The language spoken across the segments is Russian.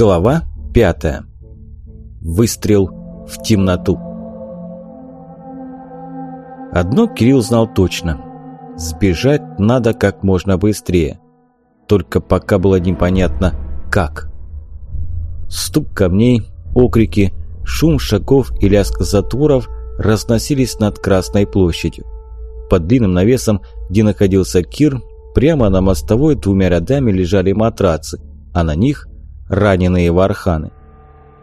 Глава пятая. Выстрел в темноту. Одно Кирилл знал точно. Сбежать надо как можно быстрее. Только пока было непонятно, как. Стук камней, окрики, шум шагов и лязг затворов разносились над Красной площадью. Под длинным навесом, где находился Кир, прямо на мостовой двумя рядами лежали матрацы, а на них раненые варханы.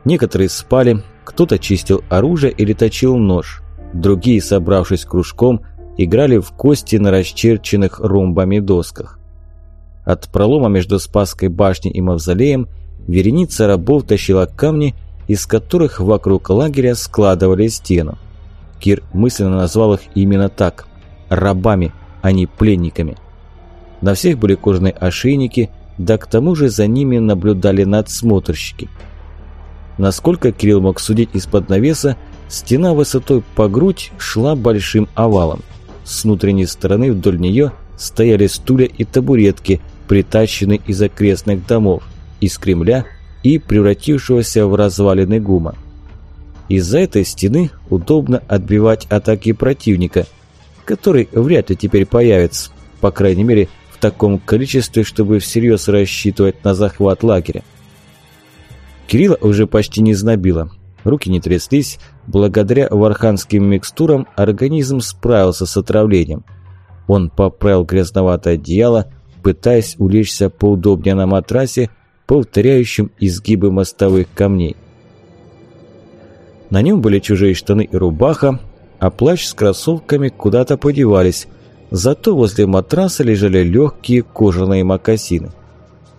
Некоторые спали, кто-то чистил оружие или точил нож, другие, собравшись кружком, играли в кости на расчерченных ромбами досках. От пролома между Спасской башней и Мавзолеем вереница рабов тащила камни, из которых вокруг лагеря складывали стену. Кир мысленно назвал их именно так – рабами, а не пленниками. На всех были кожаные ошейники, да к тому же за ними наблюдали надсмотрщики. Насколько Кирилл мог судить из-под навеса, стена высотой по грудь шла большим овалом. С внутренней стороны вдоль нее стояли стулья и табуретки, притащенные из окрестных домов, из Кремля и превратившегося в развалины ГУМа. Из-за этой стены удобно отбивать атаки противника, который вряд ли теперь появится, по крайней мере, таком количестве, чтобы всерьез рассчитывать на захват лагеря. Кирилла уже почти не знобило. Руки не тряслись. Благодаря варханским микстурам организм справился с отравлением. Он поправил грязноватое одеяло, пытаясь улечься поудобнее на матрасе, повторяющем изгибы мостовых камней. На нем были чужие штаны и рубаха, а плащ с кроссовками куда-то подевались, Зато возле матраса лежали легкие кожаные мокасины.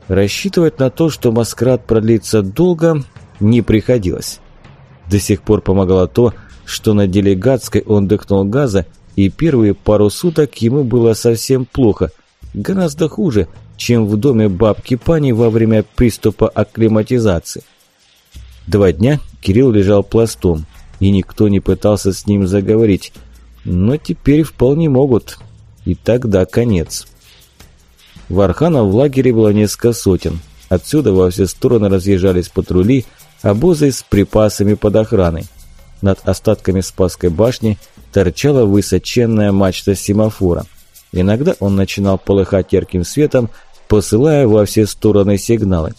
Рассчитывать на то, что маскарад продлится долго, не приходилось. До сих пор помогало то, что на делегатской он дыхнул газа, и первые пару суток ему было совсем плохо, гораздо хуже, чем в доме бабки Пани во время приступа акклиматизации. Два дня Кирилл лежал пластом, и никто не пытался с ним заговорить, но теперь вполне могут – и тогда конец. Варханов в лагере было несколько сотен. Отсюда во все стороны разъезжались патрули, обозы с припасами под охраной. Над остатками Спасской башни торчала высоченная мачта семафора. Иногда он начинал полыхать ярким светом, посылая во все стороны сигналы.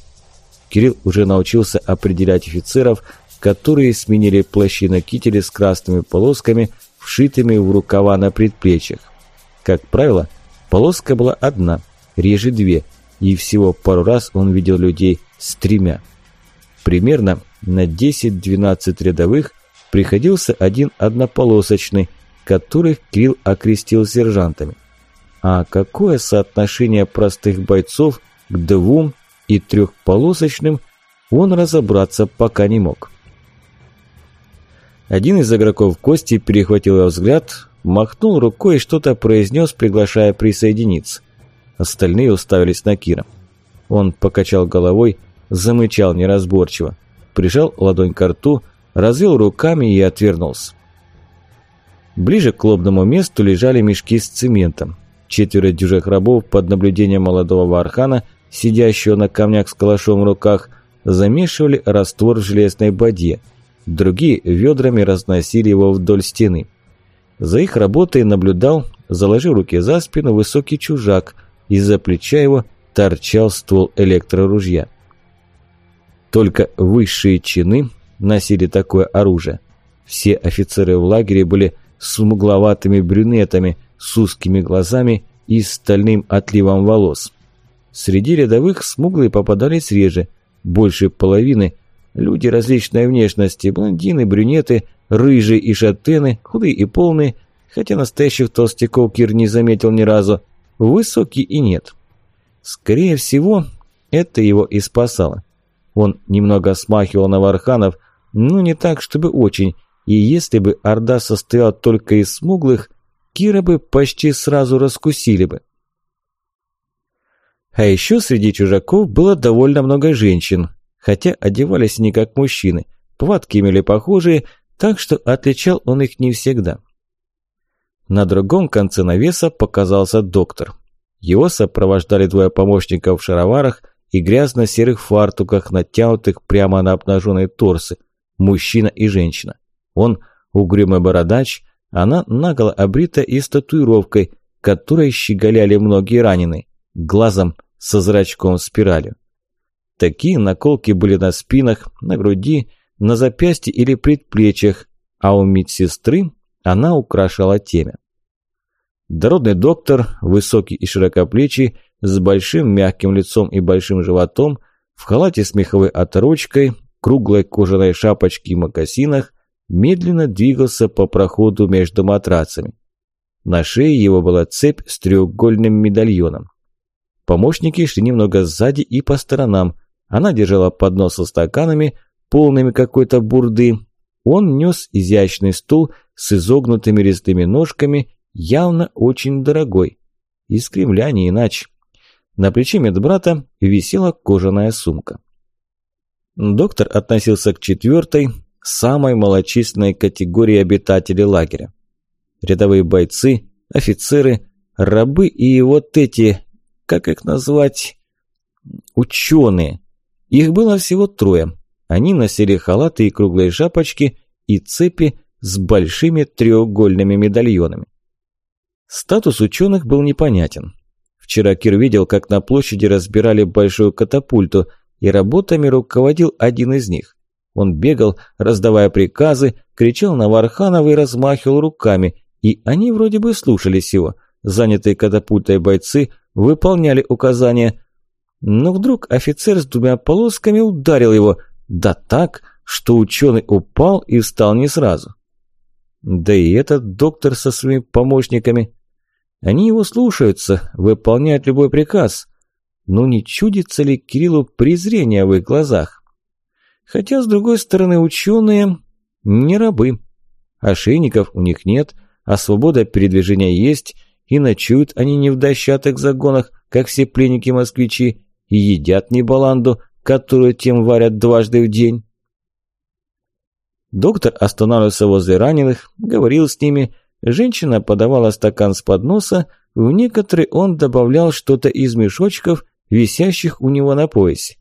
Кирилл уже научился определять офицеров, которые сменили плащи на кителе с красными полосками, вшитыми в рукава на предплечьях. Как правило, полоска была одна, реже две, и всего пару раз он видел людей с тремя. Примерно на 10-12 рядовых приходился один однополосочный, которых Кирилл окрестил сержантами. А какое соотношение простых бойцов к двум и трехполосочным, он разобраться пока не мог. Один из игроков Кости перехватил его взгляд, махнул рукой и что-то произнес, приглашая присоединиться. Остальные уставились на Кира. Он покачал головой, замычал неразборчиво, прижал ладонь к рту, развел руками и отвернулся. Ближе к лобному месту лежали мешки с цементом. Четверо дюжих рабов под наблюдением молодого Вархана, сидящего на камнях с калашом в руках, замешивали раствор в железной бадье. Другие ведрами разносили его вдоль стены. За их работой наблюдал, заложив руки за спину, высокий чужак. Из-за плеча его торчал ствол электроружья. Только высшие чины носили такое оружие. Все офицеры в лагере были смугловатыми брюнетами, с узкими глазами и стальным отливом волос. Среди рядовых смуглые попадались реже, больше половины – Люди различной внешности, блондины, брюнеты, рыжие и шатены, худые и полные, хотя настоящих толстяков Кир не заметил ни разу, высокий и нет. Скорее всего, это его и спасало. Он немного смахивал на варханов, но не так, чтобы очень, и если бы Орда состояла только из смуглых, Кира бы почти сразу раскусили бы. А еще среди чужаков было довольно много женщин, хотя одевались не как мужчины, повадки имели похожие, так что отличал он их не всегда. На другом конце навеса показался доктор. Его сопровождали двое помощников в шароварах и грязно-серых фартуках, натянутых прямо на обнаженные торсы, мужчина и женщина. Он угрюмый бородач, она наголо обрита и с татуировкой, которой щеголяли многие раненые, глазом со зрачком спиралью. Такие наколки были на спинах, на груди, на запястье или предплечьях, а у медсестры она украшала темя. Дородный доктор, высокий и широкоплечий, с большим мягким лицом и большим животом, в халате с меховой оторочкой, круглой кожаной шапочке и мокасинах, медленно двигался по проходу между матрацами. На шее его была цепь с треугольным медальоном. Помощники шли немного сзади и по сторонам. Она держала поднос со стаканами, полными какой-то бурды. Он нес изящный стул с изогнутыми резными ножками, явно очень дорогой. Из Кремля не иначе. На плече медбрата висела кожаная сумка. Доктор относился к четвертой, самой малочисленной категории обитателей лагеря. Рядовые бойцы, офицеры, рабы и вот эти, как их назвать, ученые. Их было всего трое. Они носили халаты и круглые шапочки и цепи с большими треугольными медальонами. Статус ученых был непонятен. Вчера Кир видел, как на площади разбирали большую катапульту, и работами руководил один из них. Он бегал, раздавая приказы, кричал на Варханова и размахивал руками, и они вроде бы слушались его. Занятые катапультой бойцы выполняли указания. Но вдруг офицер с двумя полосками ударил его, да так, что ученый упал и встал не сразу. Да и этот доктор со своими помощниками. Они его слушаются, выполняют любой приказ. Но не чудится ли Кириллу презрение в их глазах? Хотя, с другой стороны, ученые не рабы. Ошейников у них нет, а свобода передвижения есть, и ночуют они не в дощатых загонах, как все пленники-москвичи, и едят не баланду, которую тем варят дважды в день. Доктор останавливался возле раненых, говорил с ними, женщина подавала стакан с подноса, в некоторые он добавлял что-то из мешочков, висящих у него на поясе.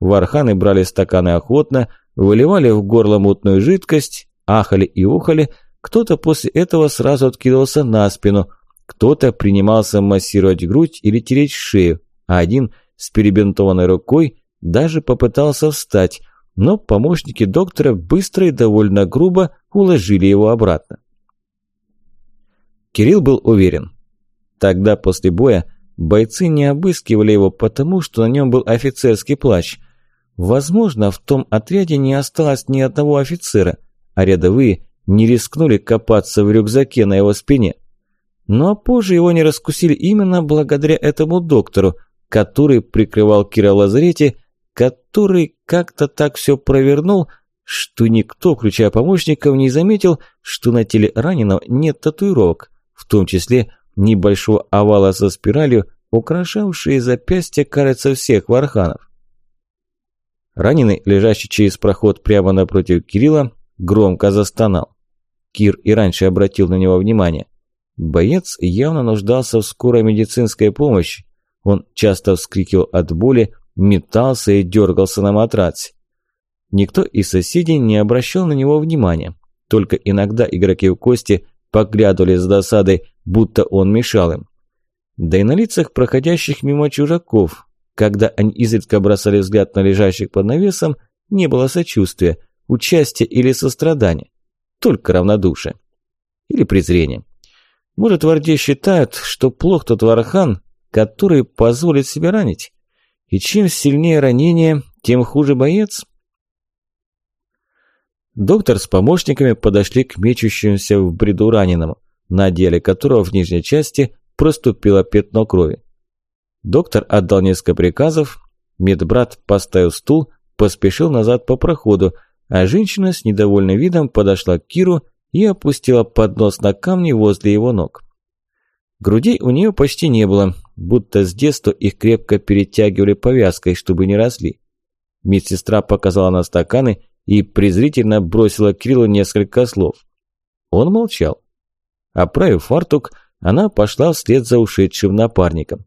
Варханы брали стаканы охотно, выливали в горло мутную жидкость, ахали и ухали, кто-то после этого сразу откидывался на спину, кто-то принимался массировать грудь или тереть шею, а один с перебинтованной рукой даже попытался встать, но помощники доктора быстро и довольно грубо уложили его обратно. Кирилл был уверен. Тогда после боя бойцы не обыскивали его потому, что на нем был офицерский плащ, Возможно, в том отряде не осталось ни одного офицера, а рядовые не рискнули копаться в рюкзаке на его спине. Но позже его не раскусили именно благодаря этому доктору, который прикрывал Кира в который как-то так все провернул, что никто, включая помощников, не заметил, что на теле раненого нет татуировок, в том числе небольшого овала со спиралью, украшавшие запястья, кажется, всех варханов. Раненый, лежащий через проход прямо напротив Кирилла, громко застонал. Кир и раньше обратил на него внимание. Боец явно нуждался в скорой медицинской помощи. Он часто вскрикивал от боли, метался и дергался на матраце. Никто из соседей не обращал на него внимания. Только иногда игроки в кости поглядывали с досадой, будто он мешал им. Да и на лицах проходящих мимо чужаков когда они изредка бросали взгляд на лежащих под навесом, не было сочувствия, участия или сострадания, только равнодушие. Или презрение. Может, в Орде считают, что плох тот вархан, который позволит себя ранить? И чем сильнее ранение, тем хуже боец? Доктор с помощниками подошли к мечущемуся в бреду раненому, на деле которого в нижней части проступило пятно крови. Доктор отдал несколько приказов, медбрат поставил стул, поспешил назад по проходу, а женщина с недовольным видом подошла к Киру и опустила поднос на камни возле его ног. Грудей у нее почти не было, будто с детства их крепко перетягивали повязкой, чтобы не росли. Медсестра показала на стаканы и презрительно бросила Кириллу несколько слов. Он молчал. Оправив фартук, она пошла вслед за ушедшим напарником.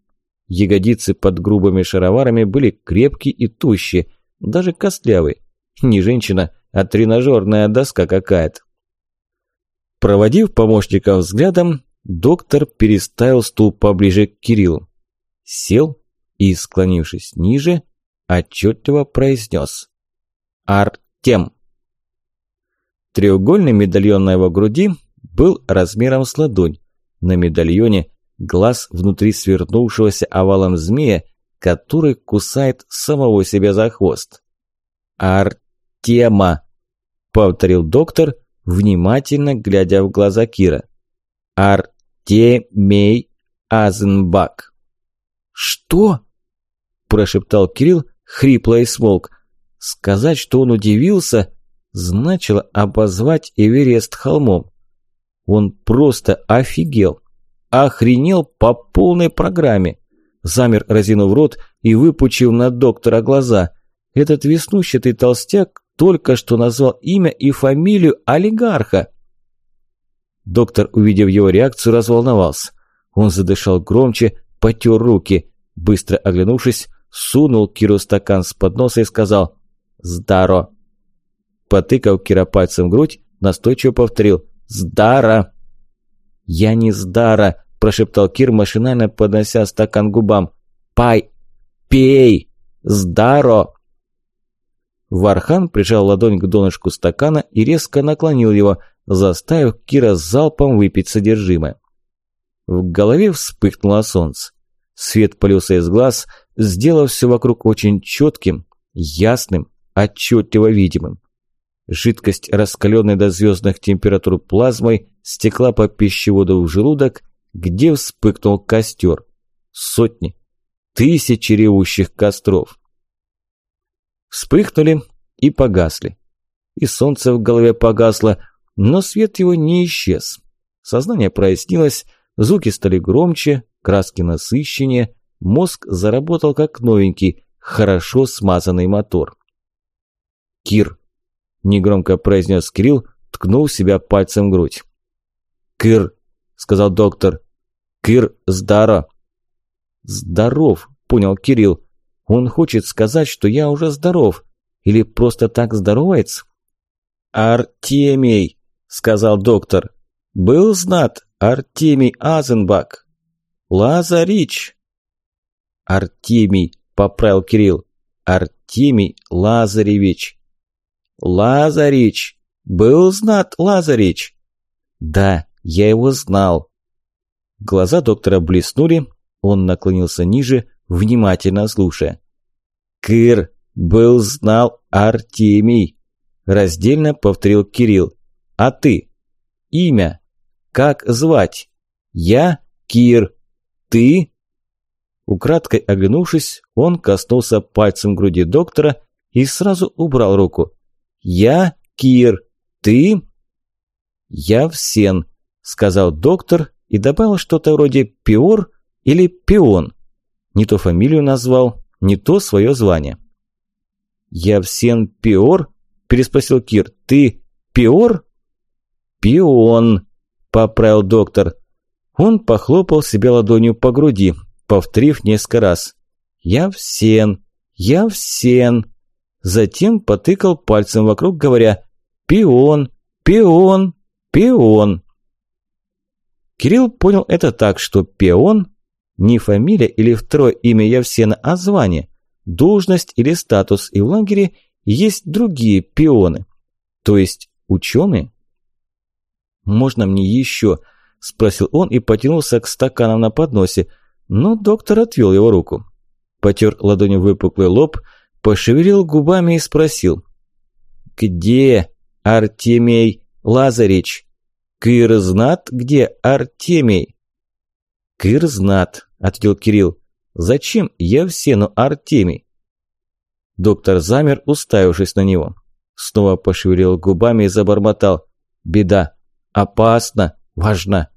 Ягодицы под грубыми шароварами были крепкие и тущие, даже костлявые. Не женщина, а тренажерная доска какая-то. Проводив помощника взглядом, доктор переставил стул поближе к Кириллу. Сел и, склонившись ниже, отчетливо произнес «Артем». Треугольный медальон на его груди был размером с ладонь. На медальоне глаз внутри свернувшегося овалом змея, который кусает самого себя за хвост. «Артема», – повторил доктор, внимательно глядя в глаза Кира. «Артемей Азенбак». «Что?» – прошептал Кирилл, хрипло и смолк. Сказать, что он удивился, значило обозвать Эверест холмом. Он просто офигел. Охренел по полной программе. Замер, разинув рот и выпучив на доктора глаза. Этот веснущатый толстяк только что назвал имя и фамилию олигарха. Доктор, увидев его реакцию, разволновался. Он задышал громче, потер руки. Быстро оглянувшись, сунул Киру стакан с подноса и сказал «Здаро». Потыкав Кира пальцем в грудь, настойчиво повторил «Здара!» «Я не Здара!» – прошептал Кир, машинально поднося стакан к губам. «Пай! Пей! Здаро!» Вархан прижал ладонь к донышку стакана и резко наклонил его, заставив Кира залпом выпить содержимое. В голове вспыхнуло солнце. Свет полился из глаз, сделав все вокруг очень четким, ясным, отчетливо видимым. Жидкость, раскаленная до звездных температур плазмой, стекла по пищеводу в желудок, где вспыхнул костер. Сотни, тысячи ревущих костров. Вспыхнули и погасли. И солнце в голове погасло, но свет его не исчез. Сознание прояснилось, звуки стали громче, краски насыщеннее, мозг заработал как новенький, хорошо смазанный мотор. «Кир», – негромко произнес Кирилл, ткнул себя пальцем в грудь. «Кир», – сказал доктор. «Кир, здорово». «Здоров», – понял Кирилл. Он хочет сказать, что я уже здоров. Или просто так здоровается? «Артемий», — сказал доктор. «Был знат Артемий Азенбак. Лазарич». «Артемий», — поправил Кирилл. «Артемий Лазаревич». «Лазарич! Был знат Лазарич?» «Да, я его знал». Глаза доктора блеснули, он наклонился ниже, внимательно слушая. «Кыр был знал Артемий», – раздельно повторил Кирилл. «А ты? Имя? Как звать? Я Кир. Ты?» Украдкой оглянувшись, он коснулся пальцем груди доктора и сразу убрал руку. «Я Кир. Ты?» «Я Всен», – сказал доктор и добавил что-то вроде «пиор» или «пион». Не то фамилию назвал, не то свое звание. «Явсен Пиор?» – переспросил Кир. «Ты Пиор?» «Пион», – поправил доктор. Он похлопал себя ладонью по груди, повторив несколько раз. «Я всен, я всен». Затем потыкал пальцем вокруг, говоря «Пион, пион, пион». Кирилл понял это так, что пион не фамилия или второе имя Явсена, а звание, должность или статус, и в лагере есть другие пионы, то есть ученые. «Можно мне еще?» – спросил он и потянулся к стаканам на подносе, но доктор отвел его руку. Потер ладонью выпуклый лоб, пошевелил губами и спросил. «Где Артемий Лазарич? Кыр знат, где Артемий?» «Кыр знат», – ответил Кирилл. «Зачем Евсену Артемий?» Доктор замер, уставившись на него. Снова пошевелил губами и забормотал. «Беда! Опасно! Важно!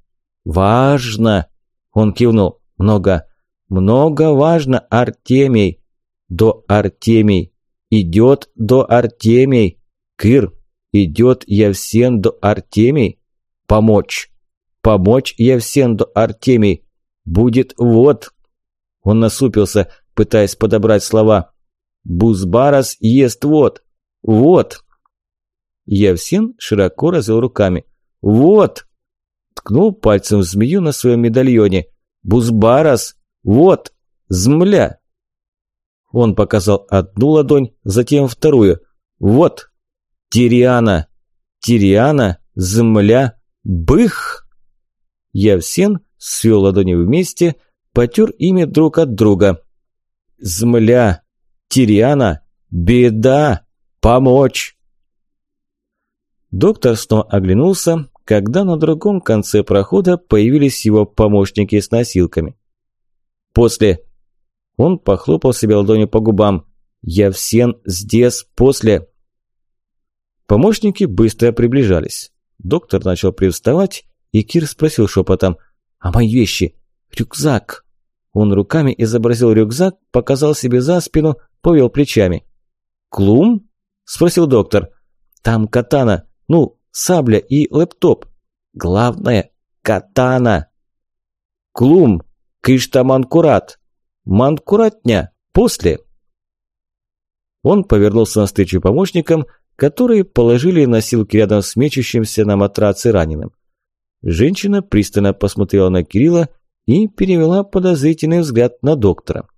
Важно!» Он кивнул. «Много! Много важно, Артемий! До Артемий! Идет до Артемий! Кир! Идет Евсен до Артемий! Помочь! Помочь Евсен до Артемий! Будет вот. Он насупился, пытаясь подобрать слова. «Бузбарас ест вот! Вот!» Явсин широко развел руками. «Вот!» Ткнул пальцем в змею на своем медальоне. «Бузбарас! Вот! Змля!» Он показал одну ладонь, затем вторую. «Вот! Тириана! Тириана! Змля! Бых!» Явсен свел ладони вместе, потер ими друг от друга. «Змля! Тириана! Беда! Помочь!» Доктор снова оглянулся, когда на другом конце прохода появились его помощники с носилками. После он похлопал себе ладонью по губам. «Я всен здесь после...» Помощники быстро приближались. Доктор начал привставать, и Кир спросил шепотом. «А мои вещи? Рюкзак?» Он руками изобразил рюкзак, показал себе за спину, повел плечами. «Клум?» – спросил доктор. «Там катана. Ну, сабля и лэптоп. Главное – катана!» «Клум! Киштаманкурат!» Манкуратня, после!» Он повернулся навстречу помощникам, которые положили носилки рядом с мечущимся на матраце раненым. Женщина пристально посмотрела на Кирилла и перевела подозрительный взгляд на доктора.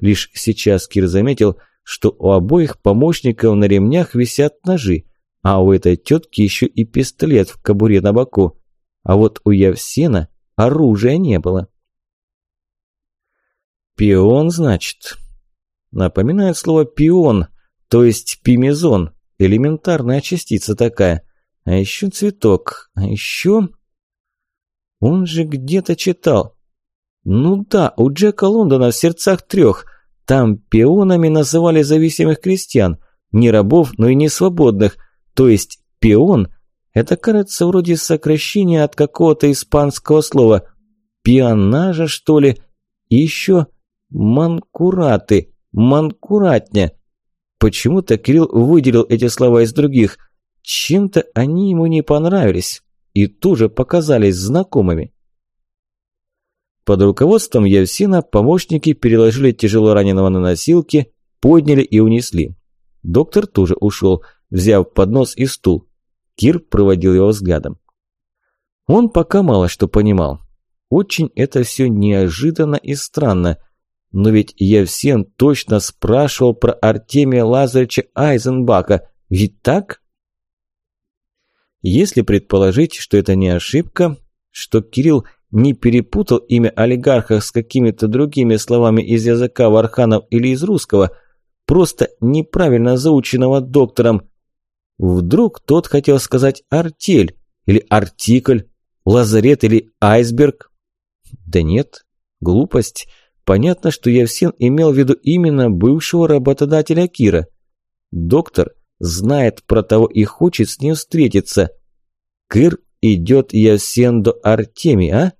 Лишь сейчас Кир заметил, что у обоих помощников на ремнях висят ножи, а у этой тетки еще и пистолет в кобуре на боку, а вот у Явсена оружия не было. Пион, значит. Напоминает слово пион, то есть пимезон, элементарная частица такая. А еще цветок, а еще... Он же где-то читал. Ну да, у Джека Лондона в сердцах трех. Там пионами называли зависимых крестьян. Не рабов, но и не свободных. То есть пион – это, кажется, вроде сокращения от какого-то испанского слова. Пионажа, что ли? И еще Манкураты, манкуратня. Почему-то Кирилл выделил эти слова из других. Чем-то они ему не понравились и тоже показались знакомыми. Под руководством Евсина помощники переложили тяжело раненого на носилки, подняли и унесли. Доктор тоже ушел, взяв поднос и стул. Кир проводил его взглядом. Он пока мало что понимал. Очень это все неожиданно и странно – но ведь Евсен точно спрашивал про Артемия Лазаревича Айзенбака. Ведь так? Если предположить, что это не ошибка, что Кирилл не перепутал имя олигарха с какими-то другими словами из языка Варханов или из русского, просто неправильно заученного доктором, вдруг тот хотел сказать «артель» или «артикль», «лазарет» или «айсберг»? Да нет, глупость – Понятно, что Евсин имел в виду именно бывшего работодателя Кира. Доктор знает про того и хочет с ним встретиться. Кир идет Евсен до Артемии, а?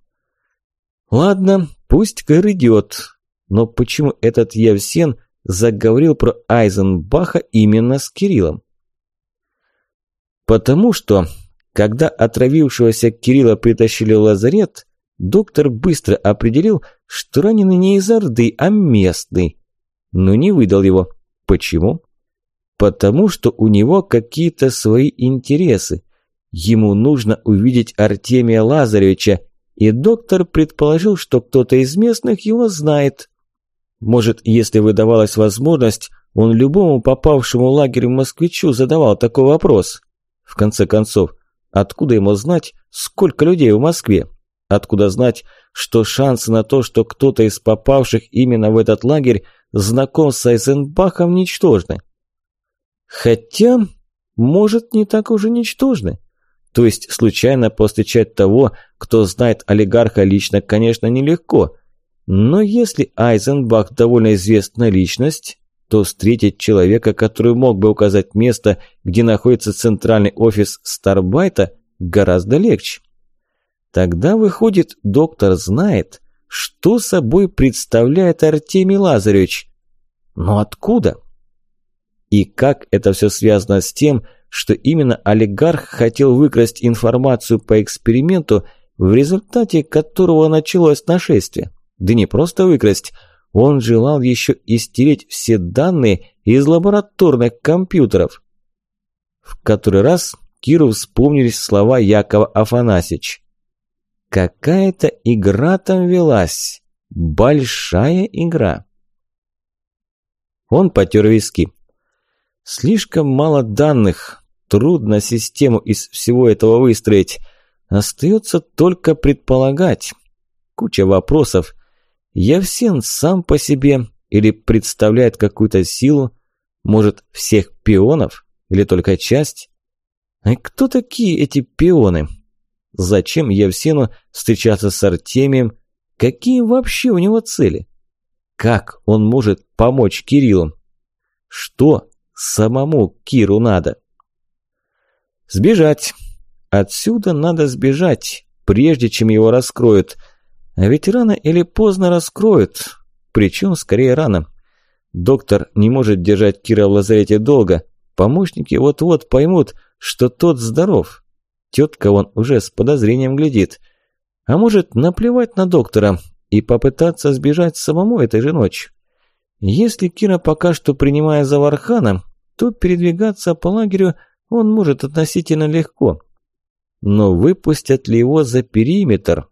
Ладно, пусть Кир идет. Но почему этот Евсен заговорил про Айзенбаха именно с Кириллом? Потому что, когда отравившегося Кирилла притащили в лазарет, доктор быстро определил, что раненый не из Орды, а местный. Но не выдал его. Почему? Потому что у него какие-то свои интересы. Ему нужно увидеть Артемия Лазаревича, и доктор предположил, что кто-то из местных его знает. Может, если выдавалась возможность, он любому попавшему в лагерь москвичу задавал такой вопрос. В конце концов, откуда ему знать, сколько людей в Москве? Откуда знать, что шансы на то, что кто-то из попавших именно в этот лагерь знаком с Айзенбахом, ничтожны? Хотя, может, не так уже ничтожны. То есть, случайно повстречать того, кто знает олигарха лично, конечно, нелегко. Но если Айзенбах довольно известная личность, то встретить человека, который мог бы указать место, где находится центральный офис Старбайта, гораздо легче. Тогда, выходит, доктор знает, что собой представляет Артемий Лазаревич. Но откуда? И как это все связано с тем, что именно олигарх хотел выкрасть информацию по эксперименту, в результате которого началось нашествие? Да не просто выкрасть, Он желал еще истереть все данные из лабораторных компьютеров. В который раз Киру вспомнились слова Якова Афанасьевич. Какая-то игра там велась. Большая игра. Он потер виски. Слишком мало данных. Трудно систему из всего этого выстроить. Остается только предполагать. Куча вопросов. Явсен сам по себе или представляет какую-то силу? Может, всех пионов? Или только часть? А кто такие эти пионы? Зачем Евсену встречаться с Артемием? Какие вообще у него цели? Как он может помочь Кириллу? Что самому Киру надо? Сбежать. Отсюда надо сбежать, прежде чем его раскроют. Ведь рано или поздно раскроют. Причем скорее рано. Доктор не может держать Кира в лазарете долго. Помощники вот-вот поймут, что тот здоров. Тетка он уже с подозрением глядит. А может наплевать на доктора и попытаться сбежать самому этой же ночью. Если Кира пока что принимая за Вархана, то передвигаться по лагерю он может относительно легко. Но выпустят ли его за периметр?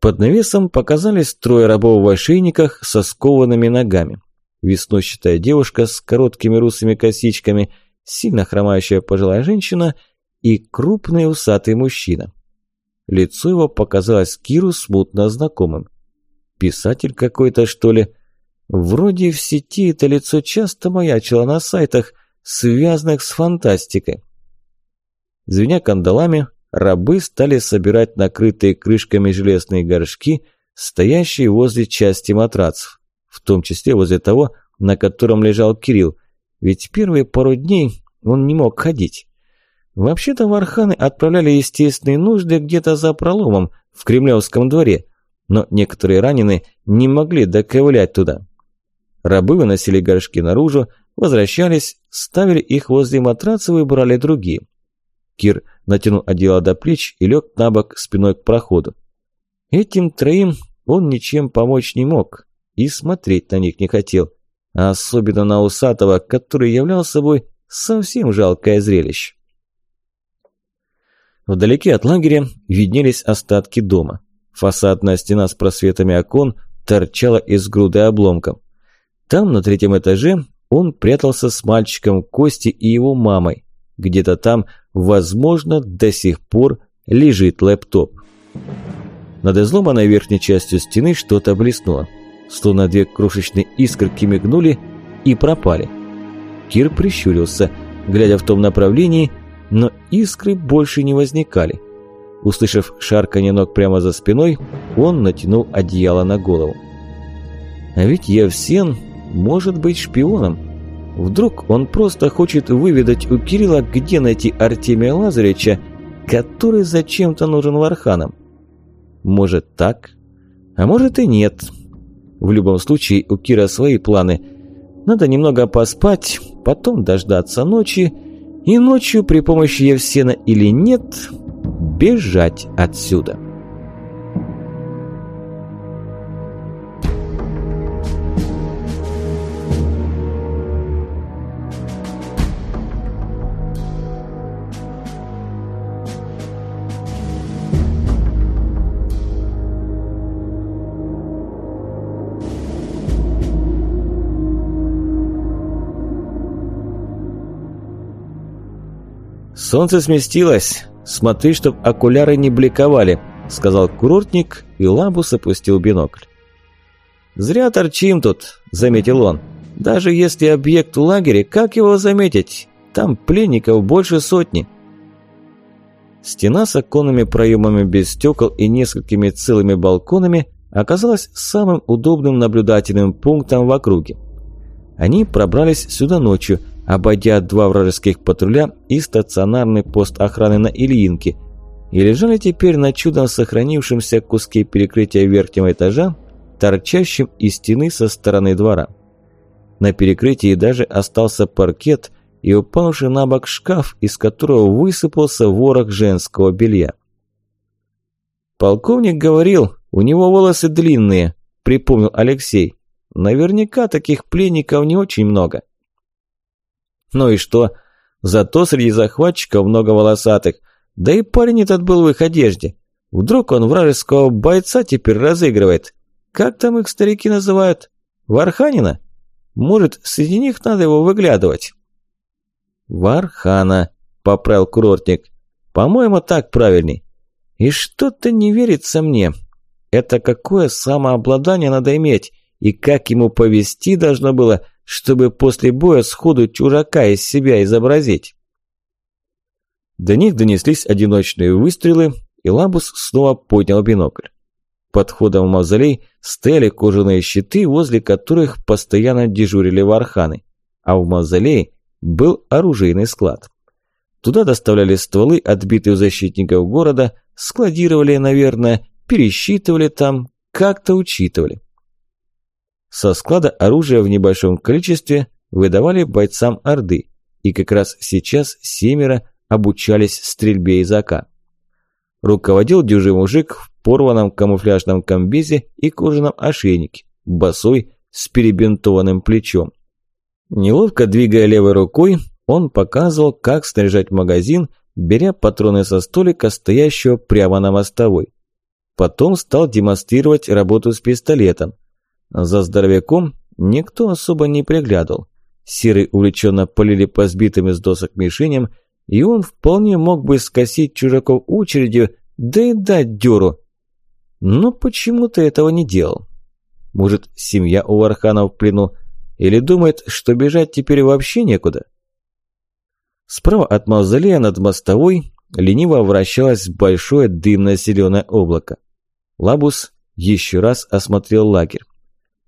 Под навесом показались трое рабов в ошейниках со скованными ногами. Веснущатая девушка с короткими русыми косичками, сильно хромающая пожилая женщина и крупный усатый мужчина. Лицо его показалось Киру смутно знакомым. Писатель какой-то, что ли? Вроде в сети это лицо часто маячило на сайтах, связанных с фантастикой. Звеня кандалами, рабы стали собирать накрытые крышками железные горшки, стоящие возле части матрацев, в том числе возле того, на котором лежал Кирилл, ведь первые пару дней он не мог ходить. Вообще-то варханы отправляли естественные нужды где-то за проломом в Кремлевском дворе, но некоторые раненые не могли доковылять туда. Рабы выносили горшки наружу, возвращались, ставили их возле матрацев и брали другие. Кир натянул одеяло до плеч и лег на бок спиной к проходу. Этим троим он ничем помочь не мог и смотреть на них не хотел, а особенно на усатого, который являл собой совсем жалкое зрелище. Вдалеке от лагеря виднелись остатки дома. Фасадная стена с просветами окон торчала из груды обломков. Там, на третьем этаже, он прятался с мальчиком Кости и его мамой. Где-то там, возможно, до сих пор лежит лэптоп. Над изломанной верхней частью стены что-то блеснуло. Словно две крошечные искорки мигнули и пропали. Кир прищурился, глядя в том направлении, но искры больше не возникали. Услышав шарканье ног прямо за спиной, он натянул одеяло на голову. А ведь Евсен может быть шпионом. Вдруг он просто хочет выведать у Кирилла, где найти Артемия Лазаревича, который зачем-то нужен Варханам. Может так, а может и нет. В любом случае у Кира свои планы. Надо немного поспать, потом дождаться ночи, и ночью при помощи Евсена или нет бежать отсюда. «Солнце сместилось. Смотри, чтоб окуляры не бликовали», — сказал курортник, и Лабус опустил бинокль. «Зря торчим тут», — заметил он. «Даже если объект в лагере, как его заметить? Там пленников больше сотни». Стена с оконными проемами без стекол и несколькими целыми балконами оказалась самым удобным наблюдательным пунктом в округе. Они пробрались сюда ночью, обойдя два вражеских патруля и стационарный пост охраны на Ильинке, и лежали теперь на чудом сохранившемся куске перекрытия верхнего этажа, торчащем из стены со стороны двора. На перекрытии даже остался паркет и упавший на бок шкаф, из которого высыпался ворох женского белья. Полковник говорил, у него волосы длинные, припомнил Алексей. Наверняка таких пленников не очень много. Ну и что? Зато среди захватчиков много волосатых. Да и парень этот был в их одежде. Вдруг он вражеского бойца теперь разыгрывает. Как там их старики называют? Варханина? Может, среди них надо его выглядывать? Вархана, поправил курортник. По-моему, так правильней. И что-то не верится мне. Это какое самообладание надо иметь, и как ему повести должно было, чтобы после боя сходу чужака из себя изобразить. До них донеслись одиночные выстрелы, и Лабус снова поднял бинокль. Под входом в мавзолей стояли кожаные щиты, возле которых постоянно дежурили варханы, а в мавзолее был оружейный склад. Туда доставляли стволы, отбитые у защитников города, складировали, наверное, пересчитывали там, как-то учитывали. Со склада оружия в небольшом количестве выдавали бойцам Орды, и как раз сейчас семеро обучались стрельбе из АК. Руководил дюжий мужик в порванном камуфляжном комбезе и кожаном ошейнике, босой, с перебинтованным плечом. Неловко двигая левой рукой, он показывал, как снаряжать магазин, беря патроны со столика, стоящего прямо на мостовой. Потом стал демонстрировать работу с пистолетом. За здоровяком никто особо не приглядывал. Серый увлеченно полили по сбитым из досок мишеням, и он вполне мог бы скосить чужаков очередью, да и дать дёру. Но почему-то этого не делал. Может, семья у Варханов в плену, или думает, что бежать теперь вообще некуда? Справа от мавзолея над мостовой лениво вращалось большое дымно-зеленое облако. Лабус еще раз осмотрел лагерь.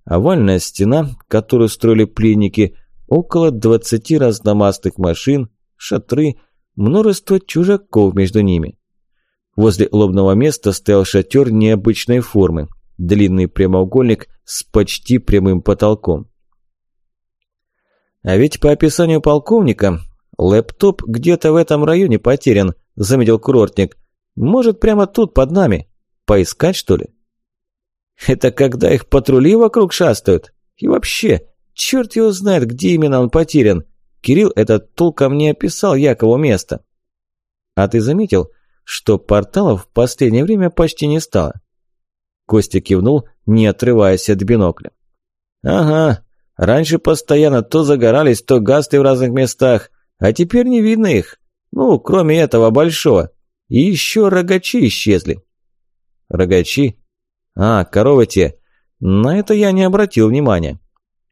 Овальная стена, которую строили пленники, около 20 разномастных машин, шатры, множество чужаков между ними. Возле лобного места стоял шатер необычной формы, длинный прямоугольник с почти прямым потолком. А ведь по описанию полковника, лэптоп где-то в этом районе потерян, заметил курортник. Может, прямо тут, под нами. Поискать, что ли? Это когда их патрули вокруг шастают? И вообще, черт его знает, где именно он потерян. Кирилл этот толком не описал Якову место. А ты заметил, что порталов в последнее время почти не стало? Костя кивнул, не отрываясь от бинокля. Ага, раньше постоянно то загорались, то гасли в разных местах, а теперь не видно их. Ну, кроме этого большого. И еще рогачи исчезли. Рогачи? А, коровы те. На это я не обратил внимания.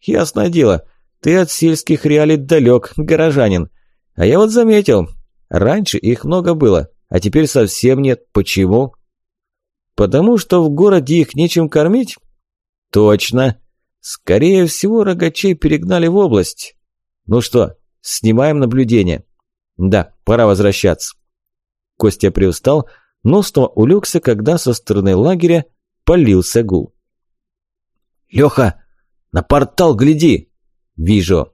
Ясное дело, ты от сельских реалий далек, горожанин. А я вот заметил, раньше их много было, а теперь совсем нет. Почему? Потому что в городе их нечем кормить? Точно. Скорее всего, рогачей перегнали в область. Ну что, снимаем наблюдение. Да, пора возвращаться. Костя привстал, но снова улегся, когда со стороны лагеря полился гул. «Леха, на портал гляди!» «Вижу!»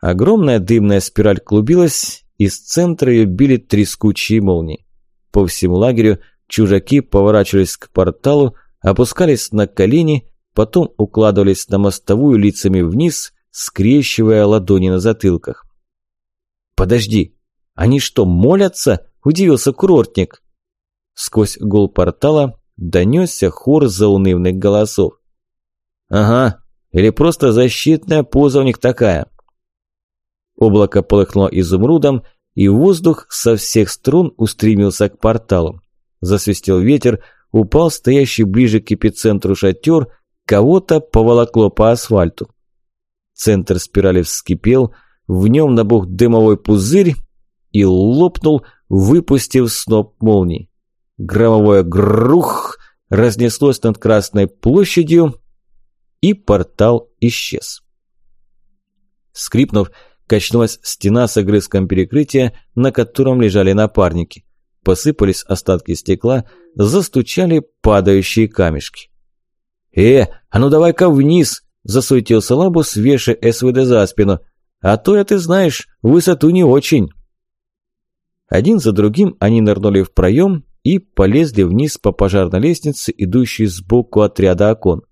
Огромная дымная спираль клубилась, из центра ее били трескучие молнии. По всему лагерю чужаки поворачивались к порталу, опускались на колени, потом укладывались на мостовую лицами вниз, скрещивая ладони на затылках. «Подожди, они что, молятся?» – удивился курортник. Сквозь гул портала донесся хор заунывных голосов. «Ага, или просто защитная поза у них такая». Облако полыхнуло изумрудом, и воздух со всех струн устремился к порталу. Засвистел ветер, упал стоящий ближе к эпицентру шатер, кого-то поволокло по асфальту. Центр спирали вскипел, в нем набух дымовой пузырь и лопнул, выпустив сноп молний. Громовое грух разнеслось над Красной площадью, и портал исчез. Скрипнув, качнулась стена с огрызком перекрытия, на котором лежали напарники. Посыпались остатки стекла, застучали падающие камешки. «Э, а ну давай-ка вниз!» – засуетился Лабус, вешая СВД за спину. «А то, я ты знаешь, высоту не очень». Один за другим они нырнули в проем и полезли вниз по пожарной лестнице, идущей сбоку отряда окон.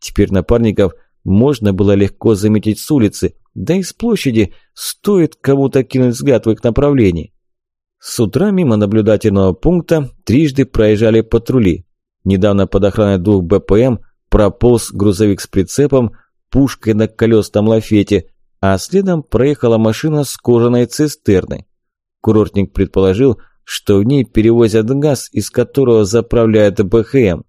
Теперь напарников можно было легко заметить с улицы, да и с площади стоит кому-то кинуть взгляд в их направлении. С утра мимо наблюдательного пункта трижды проезжали патрули. Недавно под охраной двух БПМ прополз грузовик с прицепом, пушкой на колесном лафете, а следом проехала машина с кожаной цистерной. Курортник предположил, что в ней перевозят газ, из которого заправляют БХМ.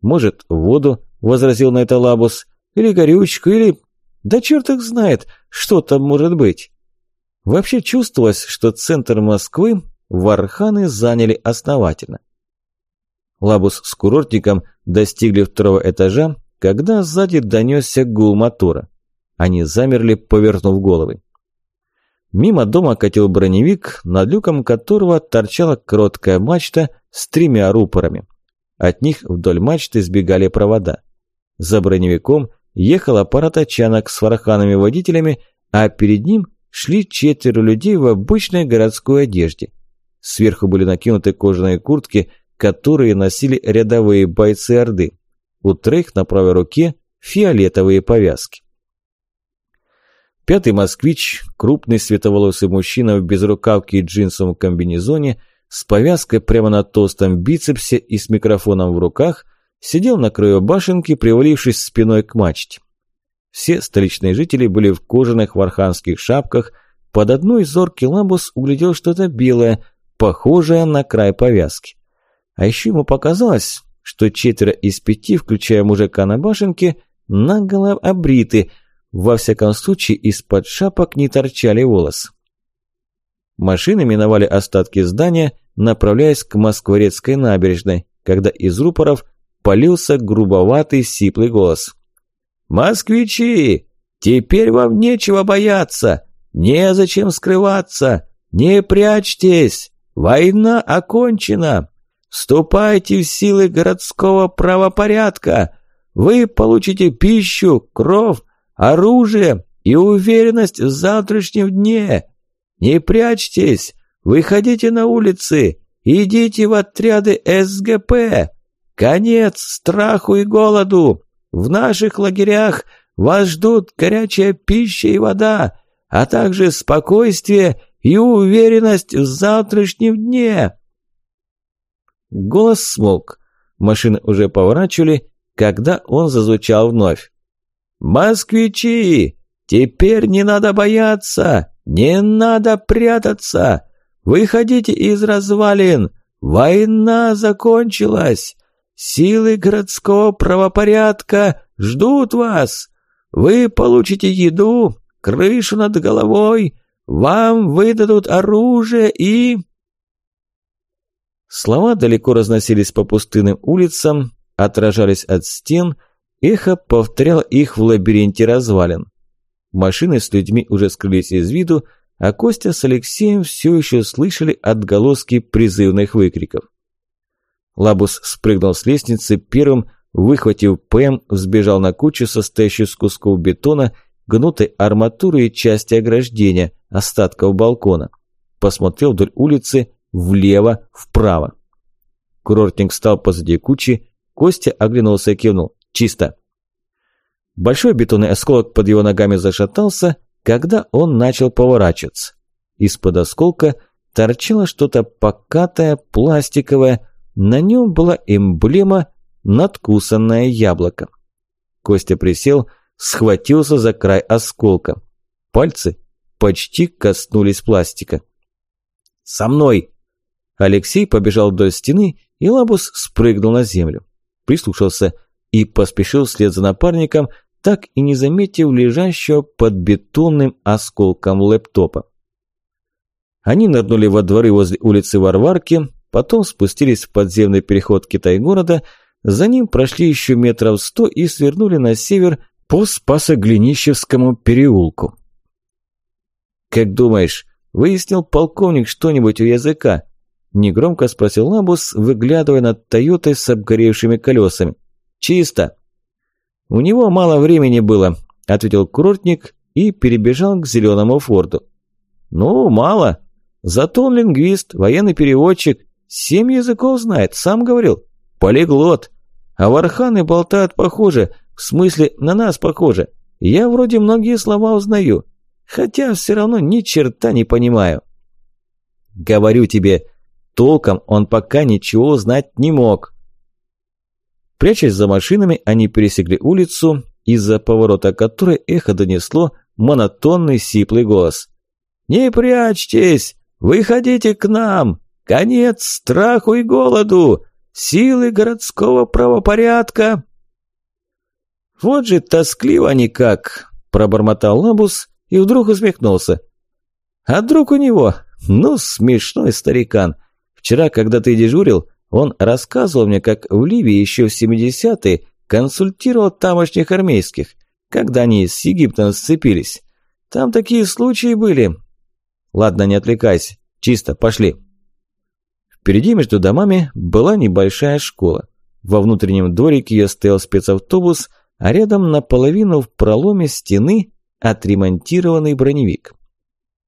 Может, воду, возразил на это Лабус, или горючку, или... Да черт их знает, что там может быть. Вообще чувствовалось, что центр Москвы Варханы заняли основательно. Лабус с курортником достигли второго этажа, когда сзади донесся гул мотора. Они замерли, повернув головы. Мимо дома катил броневик, над люком которого торчала короткая мачта с тремя рупорами. От них вдоль мачты сбегали провода. За броневиком ехал аппарат очанок с варханами водителями, а перед ним шли четверо людей в обычной городской одежде. Сверху были накинуты кожаные куртки, которые носили рядовые бойцы Орды. У троих на правой руке фиолетовые повязки. Пятый москвич, крупный световолосый мужчина в безрукавке и джинсовом комбинезоне, с повязкой прямо на толстом бицепсе и с микрофоном в руках, сидел на краю башенки, привалившись спиной к мачте. Все столичные жители были в кожаных варханских шапках, под одной зоркий ламбус углядел что-то белое, похожее на край повязки. А еще ему показалось, что четверо из пяти, включая мужика на башенке, наголо обриты, во всяком случае из-под шапок не торчали волосы. Машины миновали остатки здания, направляясь к Москворецкой набережной, когда из рупоров полился грубоватый сиплый голос. «Москвичи! Теперь вам нечего бояться! Незачем скрываться! Не прячьтесь! Война окончена! Вступайте в силы городского правопорядка! Вы получите пищу, кров, оружие и уверенность в завтрашнем дне! Не прячьтесь! Выходите на улицы! Идите в отряды СГП! Конец страху и голоду! В наших лагерях вас ждут горячая пища и вода, а также спокойствие и уверенность в завтрашнем дне. Голос смолк. Машины уже поворачивали, когда он зазвучал вновь. «Москвичи! Теперь не надо бояться! Не надо прятаться! Выходите из развалин! Война закончилась! Силы городского правопорядка ждут вас. Вы получите еду, крышу над головой, вам выдадут оружие и...» Слова далеко разносились по пустынным улицам, отражались от стен, эхо повторяло их в лабиринте развалин. Машины с людьми уже скрылись из виду, а Костя с Алексеем все еще слышали отголоски призывных выкриков. Лабус спрыгнул с лестницы первым, выхватив ПМ, взбежал на кучу, состоящую из кусков бетона, гнутой арматуры и части ограждения, остатков балкона. Посмотрел вдоль улицы, влево, вправо. Курортник встал позади кучи, Костя оглянулся и кивнул. «Чисто». Большой бетонный осколок под его ногами зашатался, когда он начал поворачиваться. Из-под осколка торчало что-то покатое, пластиковое, на нем была эмблема «Надкусанное яблоко». Костя присел, схватился за край осколка. Пальцы почти коснулись пластика. «За мной!» Алексей побежал вдоль стены, и Лабус спрыгнул на землю. Прислушался и поспешил вслед за напарником, так и не заметив лежащего под бетонным осколком лэптопа. Они нырнули во дворы возле улицы Варварки, Потом спустились в подземный переход Китай-города, за ним прошли еще метров сто и свернули на север по Спасоглинищевскому переулку. «Как думаешь, выяснил полковник что-нибудь у языка?» Негромко спросил Ламбус, выглядывая над Тойотой с обгоревшими колесами. «Чисто!» «У него мало времени было», – ответил курортник и перебежал к зеленому форду. «Ну, мало. Зато он лингвист, военный переводчик, Семь языков знает, сам говорил. Полиглот. А варханы болтают похоже, в смысле на нас похоже. Я вроде многие слова узнаю, хотя все равно ни черта не понимаю. Говорю тебе, толком он пока ничего узнать не мог. Прячась за машинами, они пересекли улицу, из-за поворота которой эхо донесло монотонный сиплый голос. «Не прячьтесь! Выходите к нам! Конец страху и голоду! Силы городского правопорядка!» «Вот же тоскливо никак!» – пробормотал Лабус и вдруг усмехнулся. «А друг у него? Ну, смешной старикан! Вчера, когда ты дежурил, он рассказывал мне, как в Ливии еще в 70-е консультировал тамошних армейских, когда они с Египтом сцепились. Там такие случаи были. Ладно, не отвлекайся. Чисто, пошли. Впереди между домами была небольшая школа. Во внутреннем дворике ее стоял спецавтобус, а рядом наполовину в проломе стены отремонтированный броневик.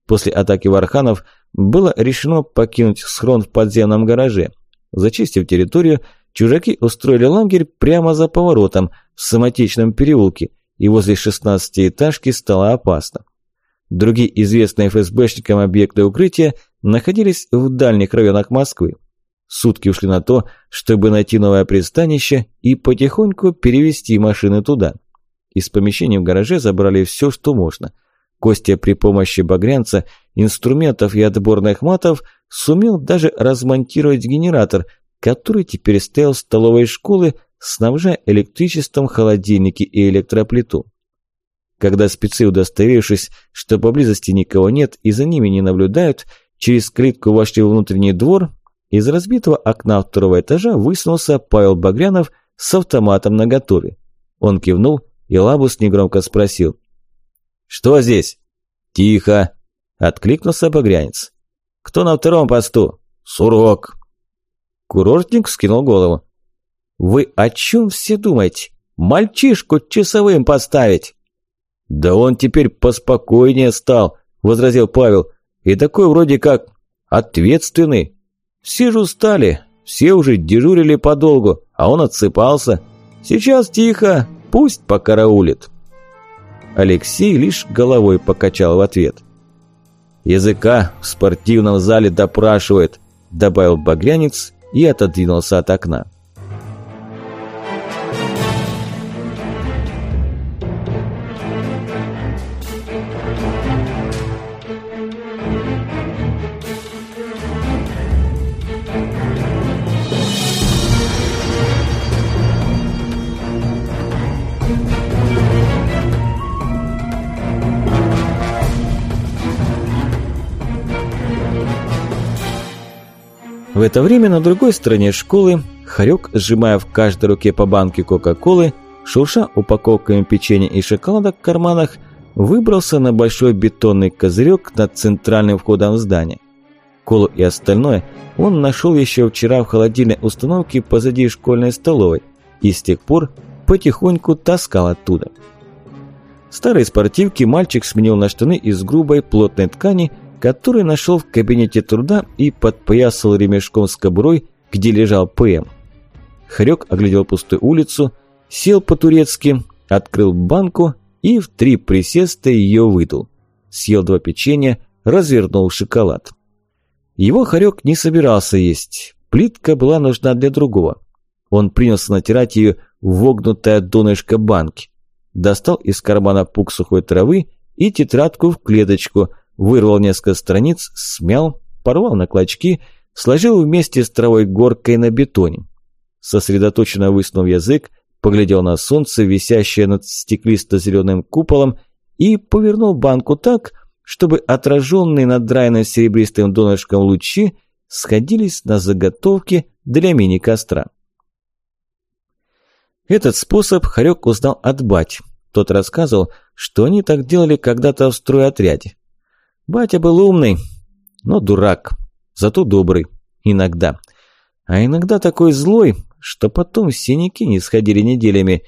После атаки варханов было решено покинуть схрон в подземном гараже. Зачистив территорию, чужаки устроили лагерь прямо за поворотом в самотечном переулке, и возле шестнадцатиэтажки стало опасно. Другие известные ФСБшникам объекты укрытия находились в дальних районах Москвы. Сутки ушли на то, чтобы найти новое пристанище и потихоньку перевести машины туда. Из помещений в гараже забрали все, что можно. Костя при помощи багрянца, инструментов и отборных матов сумел даже размонтировать генератор, который теперь стоял в столовой школы, снабжая электричеством холодильники и электроплиту. Когда спецы, удостоверившись, что поблизости никого нет и за ними не наблюдают, через клетку вошли в внутренний двор, из разбитого окна второго этажа высунулся Павел Багрянов с автоматом наготове. Он кивнул, и Лабус негромко спросил. «Что здесь?» «Тихо!» – откликнулся Багрянец. «Кто на втором посту?» «Сурок!» Курортник скинул голову. «Вы о чем все думаете? Мальчишку часовым поставить!» «Да он теперь поспокойнее стал», – возразил Павел. «И такой вроде как ответственный. Все же устали, все уже дежурили подолгу, а он отсыпался. Сейчас тихо, пусть покараулит». Алексей лишь головой покачал в ответ. «Языка в спортивном зале допрашивает», – добавил багрянец и отодвинулся от окна. В это время на другой стороне школы Харек, сжимая в каждой руке по банке Кока-Колы, шурша упаковками печенья и шоколада в карманах, выбрался на большой бетонный козырек над центральным входом в здание. Колу и остальное он нашел еще вчера в холодильной установке позади школьной столовой и с тех пор потихоньку таскал оттуда. Старые спортивки мальчик сменил на штаны из грубой плотной ткани который нашел в кабинете труда и подпоясал ремешком с кобурой, где лежал ПМ. Хрёк оглядел пустую улицу, сел по-турецки, открыл банку и в три присеста ее выдул. Съел два печенья, развернул шоколад. Его Харек не собирался есть, плитка была нужна для другого. Он принялся натирать ее вогнутое донышко банки. Достал из кармана пук сухой травы и тетрадку в клеточку – вырвал несколько страниц, смял, порвал на клочки, сложил вместе с травой горкой на бетоне. Сосредоточенно высунув язык, поглядел на солнце, висящее над стеклисто-зеленым куполом, и повернул банку так, чтобы отраженные надраенным серебристым донышком лучи сходились на заготовки для мини-костра. Этот способ Харек узнал от бать. Тот рассказывал, что они так делали когда-то в стройотряде. Батя был умный, но дурак, зато добрый, иногда. А иногда такой злой, что потом синяки не сходили неделями.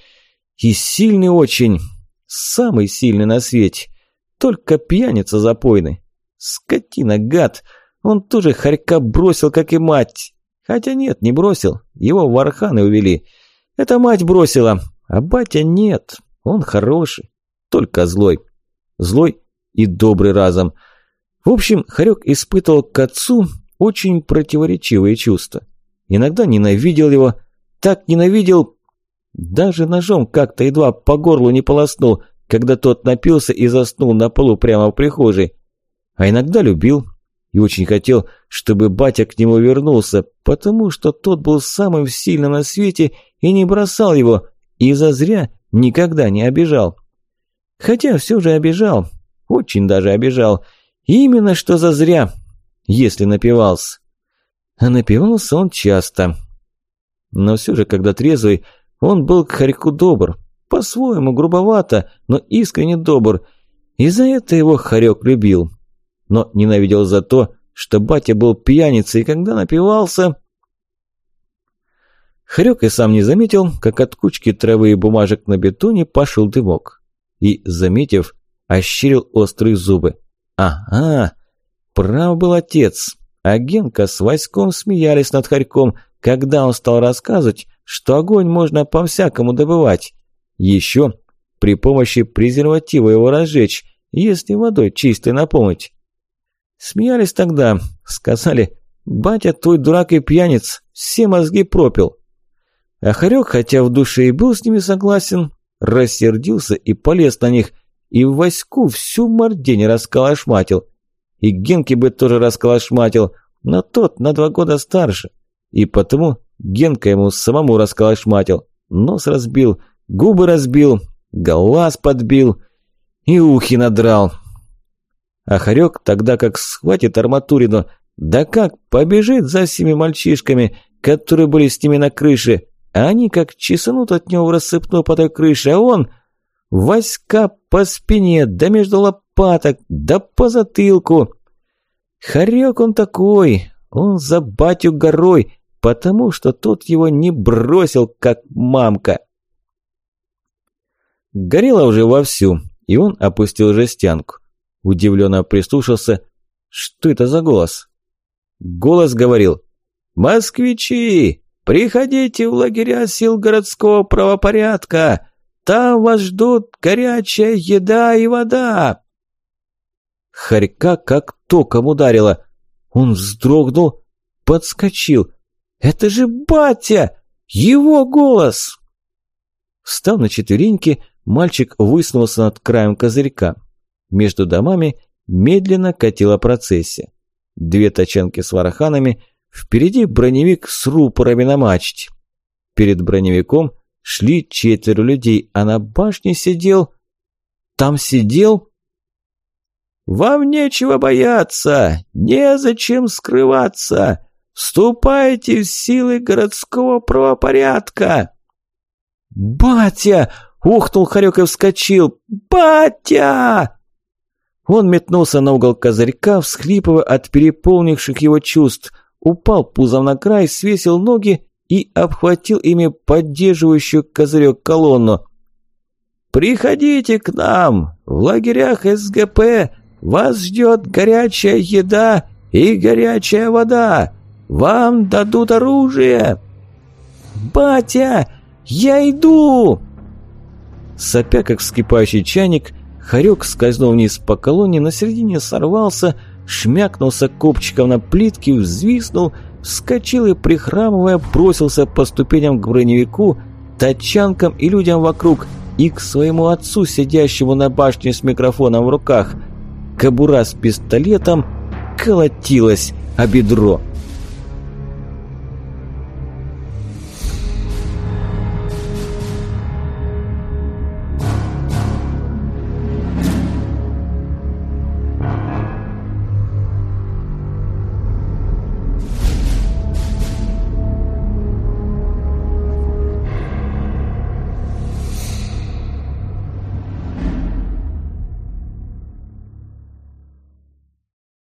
И сильный очень, самый сильный на свете, только пьяница запойный. Скотина, гад, он тоже хорька бросил, как и мать. Хотя нет, не бросил. Его в Арханы увели. Это мать бросила. А батя нет. Он хороший. Только злой. Злой и добрый разом. В общем, Харек испытывал к отцу очень противоречивые чувства. Иногда ненавидел его. Так ненавидел... Даже ножом как-то едва по горлу не полоснул, когда тот напился и заснул на полу прямо в прихожей. А иногда любил, и очень хотел, чтобы батя к нему вернулся, потому что тот был самым сильным на свете и не бросал его, и зазря никогда не обижал. Хотя все же обижал, очень даже обижал, именно что зазря, если напивался. А напивался он часто. Но все же, когда трезвый, он был к Харьку добр, по-своему грубовато, но искренне добр, и за это его Харек любил но ненавидел за то, что батя был пьяницей, и когда напивался... Хрёк и сам не заметил, как от кучки травы и бумажек на бетоне пошел дымок. И, заметив, ощерил острые зубы. «Ага, прав был отец». А Генка с Васьком смеялись над Харьком, когда он стал рассказывать, что огонь можно по-всякому добывать. Еще при помощи презерватива его разжечь, если водой чистой напомнить. Смеялись тогда, сказали, батя твой дурак и пьяниц, все мозги пропил. А Харек, хотя в душе и был с ними согласен, рассердился и полез на них, и Ваську всю мордень расколошматил. И Генке бы тоже расколошматил, но тот на два года старше. И потому Генка ему самому расколошматил, нос разбил, губы разбил, глаз подбил и ухи надрал. А Харек тогда как схватит арматурину, да как побежит за всеми мальчишками, которые были с ними на крыше, а они как чесанут от него в рассыпную по той крыше, а он... Васька по спине, да между лопаток, да по затылку. Харек он такой, он за батю горой, потому что тот его не бросил, как мамка. Горело уже вовсю, и он опустил жестянку. Удивленно прислушался. Что это за голос? Голос говорил. «Москвичи, приходите в лагеря сил городского правопорядка. Там вас ждут горячая еда и вода». Харька как током ударила. Он вздрогнул, подскочил. «Это же батя! Его голос!» Встав на четвереньки, мальчик высунулся над краем козырька. Между домами медленно катила процессия. Две тачанки с вараханами, впереди броневик с рупорами на мачте. Перед броневиком шли четверо людей, а на башне сидел... Там сидел... «Вам нечего бояться, незачем скрываться. Вступайте в силы городского правопорядка!» «Батя!» — ухнул Харек и вскочил. «Батя!» Он метнулся на угол козырька, всхлипывая от переполнивших его чувств, упал пузом на край, свесил ноги и обхватил ими поддерживающую козырек колонну. «Приходите к нам! В лагерях СГП вас ждет горячая еда и горячая вода! Вам дадут оружие!» «Батя, я иду!» Сопя, как вскипающий чайник, Харек скользнул вниз по колонне, на середине сорвался, шмякнулся копчиком на плитке, взвиснул, вскочил и, прихрамывая, бросился по ступеням к броневику, тачанкам и людям вокруг, и к своему отцу, сидящему на башне с микрофоном в руках. Кобура с пистолетом колотилась о бедро.